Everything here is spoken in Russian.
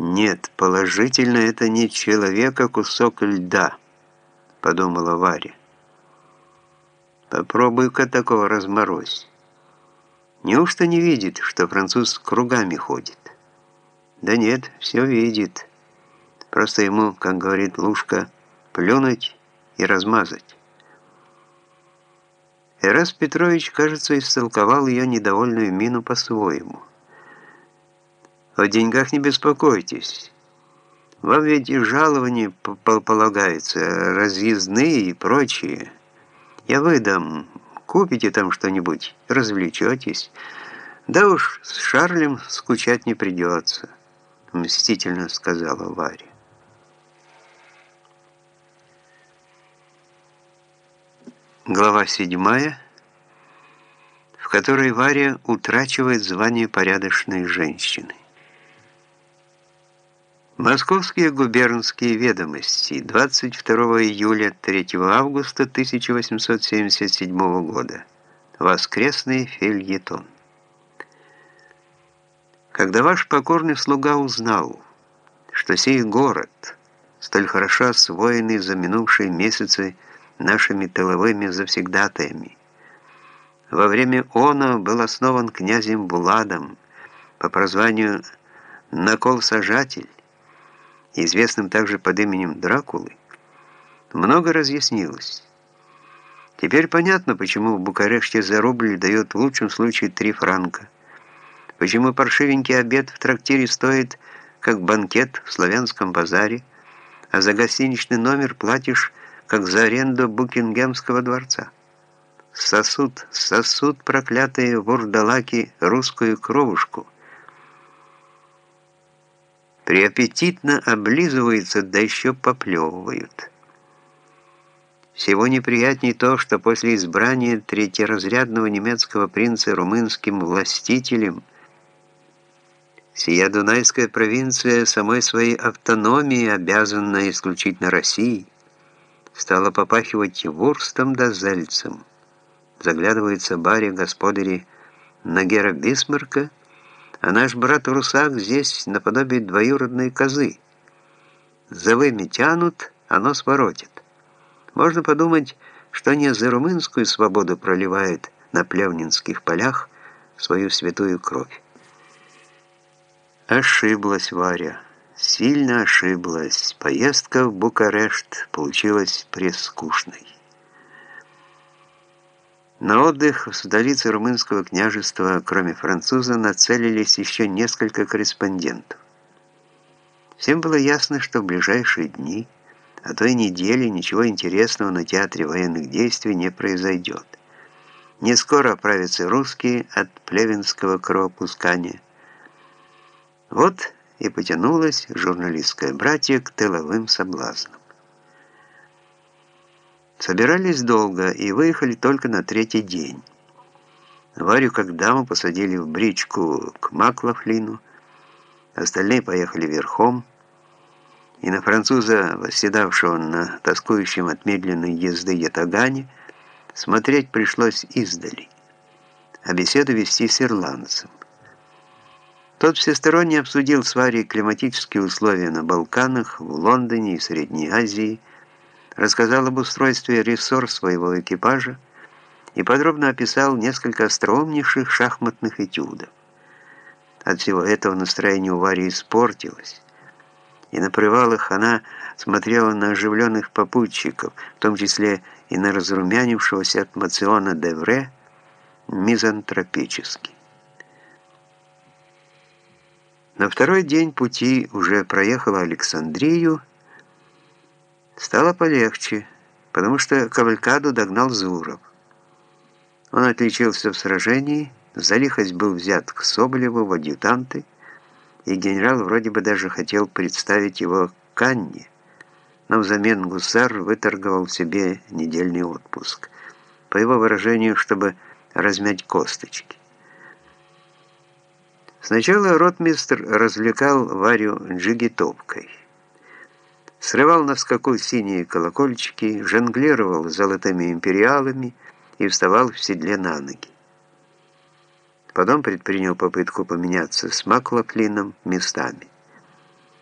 «Нет, положительно это не человек, а кусок льда», — подумала Варя. «Попробуй-ка такого разморозь. Неужто не видит, что француз кругами ходит?» «Да нет, все видит. Просто ему, как говорит Лушка, плюнуть и размазать». Эрас Петрович, кажется, истолковал ее недовольную мину по-своему. О деньгах не беспокойтесь. Вам ведь и жалования полагаются, разъездные и прочие. Я выдам, купите там что-нибудь, развлечетесь. Да уж, с Шарлем скучать не придется, мстительно сказала Варя. Глава седьмая, в которой Варя утрачивает звание порядочной женщины. Московские губернские ведомости, 22 июля 3 августа 1877 года. Воскресный фельетон. Когда ваш покорный слуга узнал, что сей город, столь хорошо освоенный за минувшие месяцы нашими тыловыми завсегдатаями, во время оно был основан князем Буладом по прозванию «Накол-сажатель», известным также под именем Дракулы, много разъяснилось. Теперь понятно, почему в Букареште за рубль дают в лучшем случае 3 франка, почему паршивенький обед в трактире стоит, как банкет в славянском базаре, а за гостиничный номер платишь, как за аренду Букингемского дворца. Сосуд, сосуд проклятые вурдалаки русскую кровушку – приаппетитно облизываются, да еще поплевывают. Всего неприятней то, что после избрания третьеразрядного немецкого принца румынским властителем сия Дунайская провинция самой своей автономией, обязанная исключительно России, стала попахивать вурстом да зельцем. Заглядывается баре господари Нагера Бисмарка, а наш брат-русак здесь наподобие двоюродной козы. Завыми тянут, а нос воротит. Можно подумать, что не за румынскую свободу проливает на плевнинских полях свою святую кровь. Ошиблась Варя, сильно ошиблась. Поездка в Букарешт получилась прескучной. На отдых в столице румынского княжества, кроме француза, нацелились еще несколько корреспондентов. Всем было ясно, что в ближайшие дни, а то и недели, ничего интересного на театре военных действий не произойдет. Не скоро оправятся русские от плевенского кровопускания. Вот и потянулось журналистское братье к тыловым соблазнам. Собирались долго и выехали только на третий день. Варю как даму посадили в бричку к Маклафлину, остальные поехали верхом, и на француза, восседавшего на тоскующем от медленной езды ятагане, смотреть пришлось издали, а беседу вести с ирландцем. Тот всесторонне обсудил с Варей климатические условия на Балканах, в Лондоне и Средней Азии, рассказал об устройстве рессор своего экипажа и подробно описал несколько остроумнейших шахматных этюдов. От всего этого настроение у Вари испортилось, и на привалах она смотрела на оживленных попутчиков, в том числе и на разрумянившегося от Мациона Девре мизантропически. На второй день пути уже проехала Александрию, Стало полегче, потому что Кавалькаду догнал Зуров. Он отличился в сражении, за лихость был взят к Соболеву в адъютанты, и генерал вроде бы даже хотел представить его к Анне, но взамен гусар выторговал себе недельный отпуск, по его выражению, чтобы размять косточки. Сначала ротмистр развлекал Варю джигитовкой срывал на скаку синие колокольчики, жонглировал золотыми империалами и вставал в седле на ноги. Потом предпринял попытку поменяться с Маклафлином местами.